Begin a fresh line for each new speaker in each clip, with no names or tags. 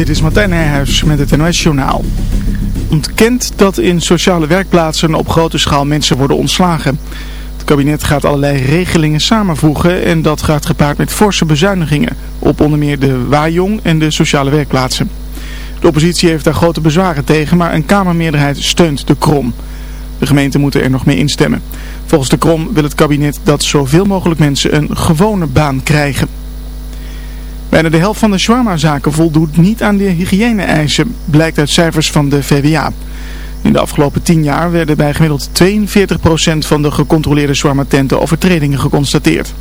Dit is Martijn Nijhuis met het NOS Journaal. Ontkent dat in sociale werkplaatsen op grote schaal mensen worden ontslagen. Het kabinet gaat allerlei regelingen samenvoegen en dat gaat gepaard met forse bezuinigingen op onder meer de Wajong en de sociale werkplaatsen. De oppositie heeft daar grote bezwaren tegen, maar een kamermeerderheid steunt de krom. De gemeenten moeten er nog mee instemmen. Volgens de krom wil het kabinet dat zoveel mogelijk mensen een gewone baan krijgen. Bijna de helft van de shawarma-zaken voldoet niet aan de hygiëne-eisen, blijkt uit cijfers van de VWA. In de afgelopen 10 jaar werden bij gemiddeld 42% van de gecontroleerde shawarma-tenten overtredingen geconstateerd.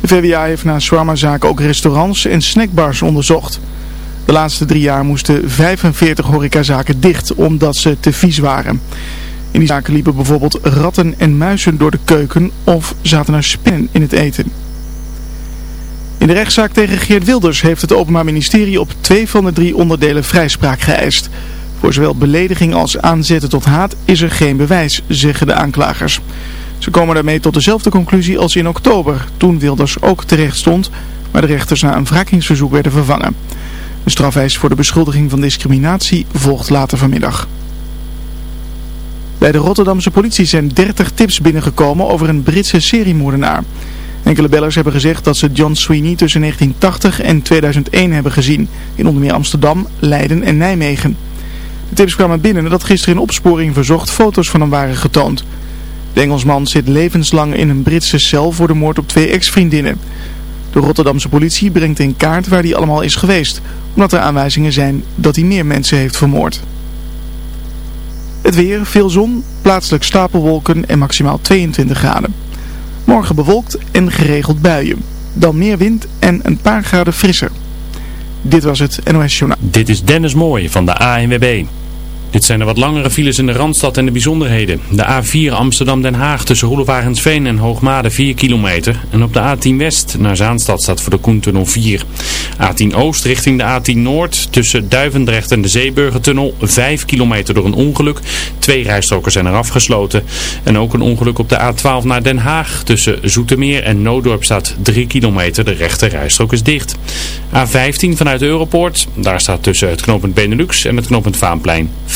De VWA heeft na shawarma-zaken ook restaurants en snackbars onderzocht. De laatste drie jaar moesten 45 horecazaken dicht omdat ze te vies waren. In die zaken liepen bijvoorbeeld ratten en muizen door de keuken of zaten er spinnen in het eten. In de rechtszaak tegen Geert Wilders heeft het Openbaar Ministerie op twee van de drie onderdelen vrijspraak geëist. Voor zowel belediging als aanzetten tot haat is er geen bewijs, zeggen de aanklagers. Ze komen daarmee tot dezelfde conclusie als in oktober, toen Wilders ook terecht stond, maar de rechters na een wrakingsverzoek werden vervangen. De strafeis voor de beschuldiging van discriminatie volgt later vanmiddag. Bij de Rotterdamse politie zijn 30 tips binnengekomen over een Britse seriemoordenaar. Enkele bellers hebben gezegd dat ze John Sweeney tussen 1980 en 2001 hebben gezien. In onder meer Amsterdam, Leiden en Nijmegen. De tips kwamen binnen nadat gisteren in opsporing verzocht foto's van hem waren getoond. De Engelsman zit levenslang in een Britse cel voor de moord op twee ex-vriendinnen. De Rotterdamse politie brengt in kaart waar hij allemaal is geweest. Omdat er aanwijzingen zijn dat hij meer mensen heeft vermoord. Het weer, veel zon, plaatselijk stapelwolken en maximaal 22 graden. Morgen bewolkt en geregeld buien. Dan meer wind en een paar graden frisser. Dit was het NOS Journaal.
Dit is Dennis Mooij van de ANWB. Dit zijn de wat langere files in de Randstad en de bijzonderheden. De A4 Amsterdam-Den Haag tussen Roelevarensveen en Hoogmade 4 kilometer. En op de A10 West naar Zaanstad staat voor de Koentunnel 4. A10 Oost richting de A10 Noord tussen Duivendrecht en de Zeeburgertunnel 5 kilometer door een ongeluk. Twee rijstroken zijn er afgesloten. En ook een ongeluk op de A12 naar Den Haag. Tussen Zoetermeer en Noodorp staat 3 kilometer. De rechte rijstrook is dicht. A15 vanuit Europoort. Daar staat tussen het knooppunt Benelux en het knooppunt Vaanplein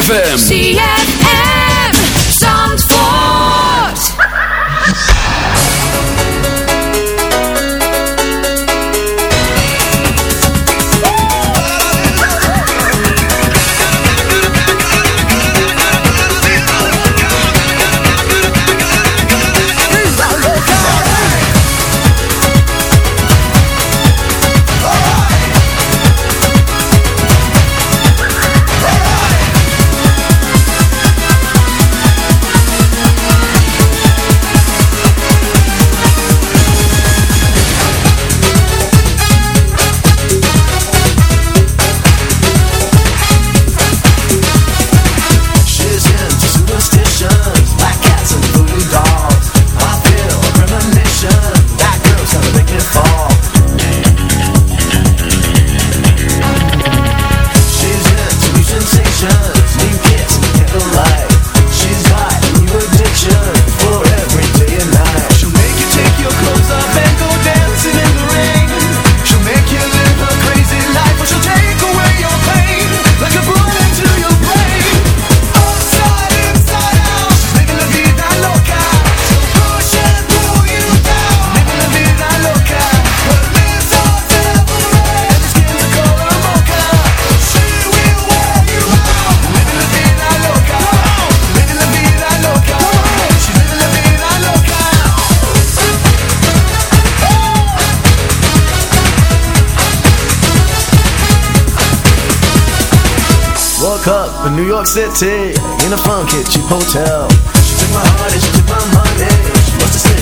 ZFM.
city in a funky cheap hotel. She took my heart and she took my money. She must have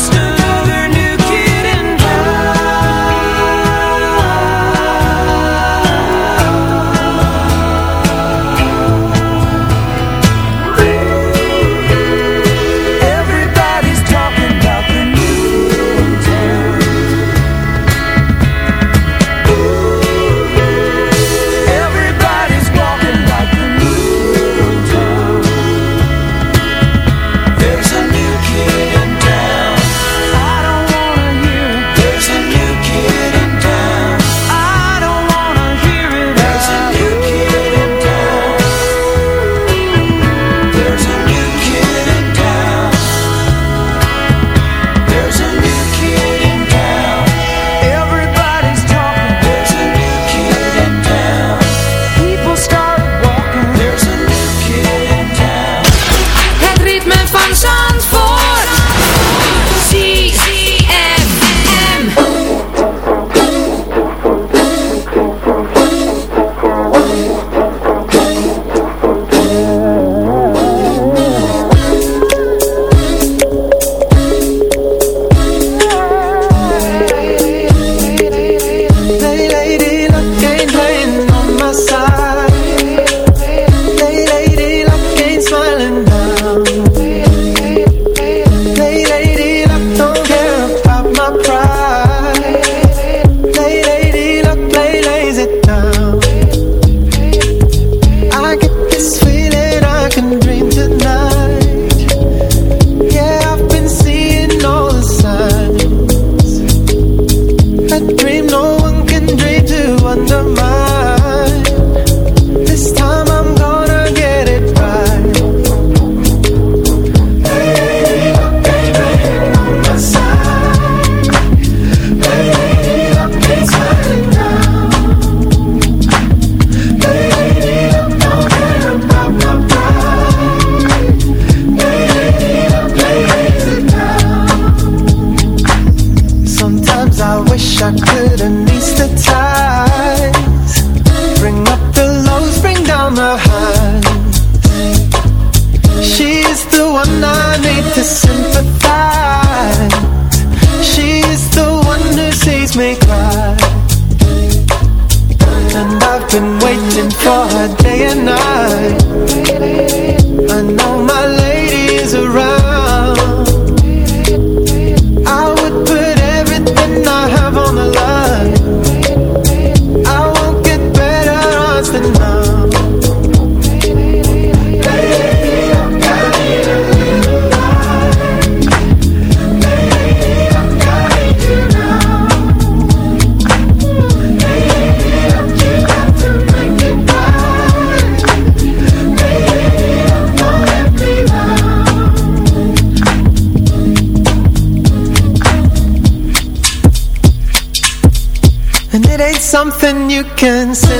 lost you
can synthesize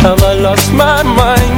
Have I lost my mind?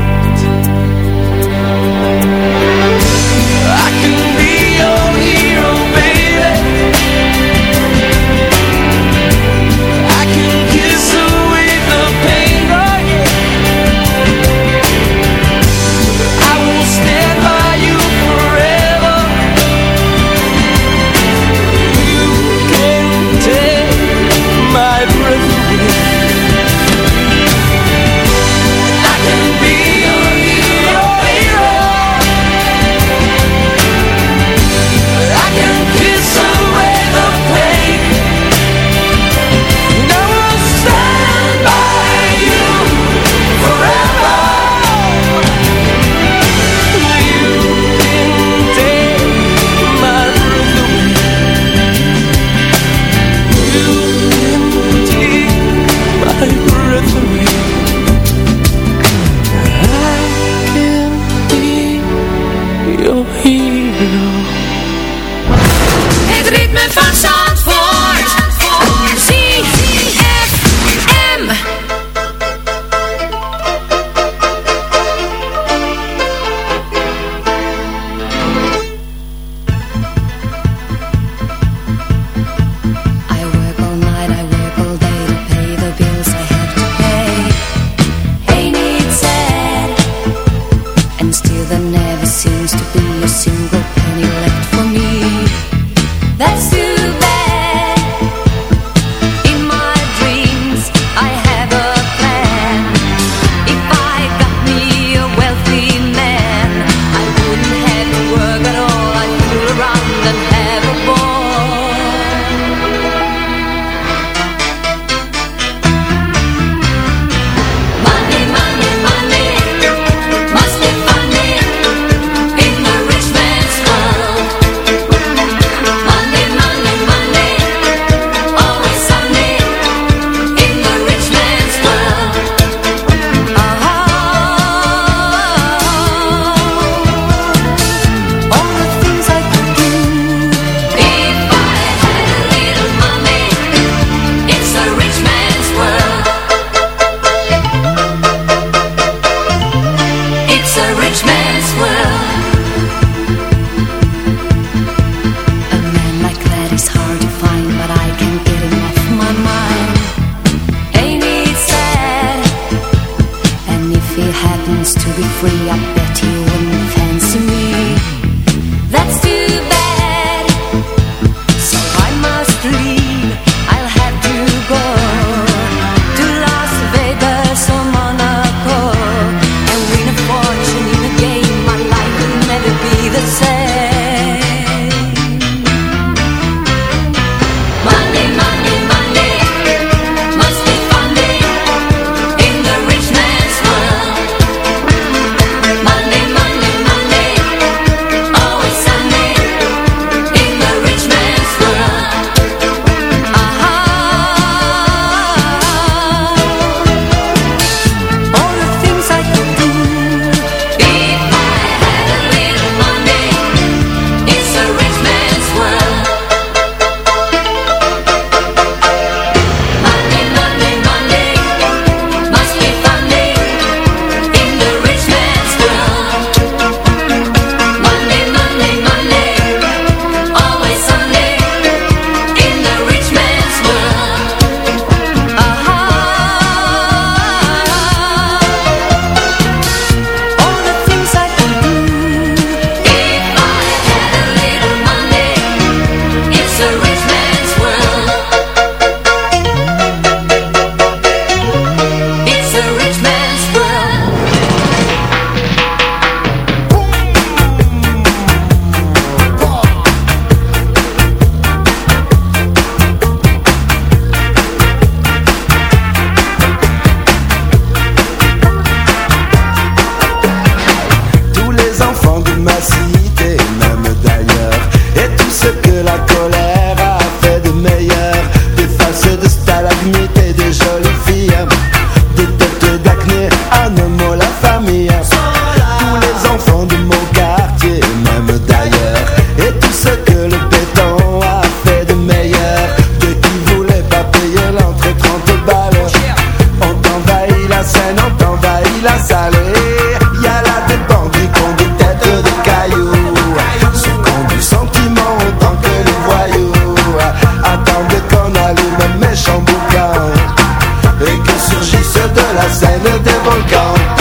De la scène des volcans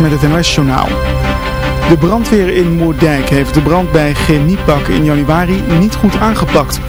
Met het NOS-journaal. De brandweer in Moerdijk heeft de brand bij Chemiepak in januari niet goed aangepakt.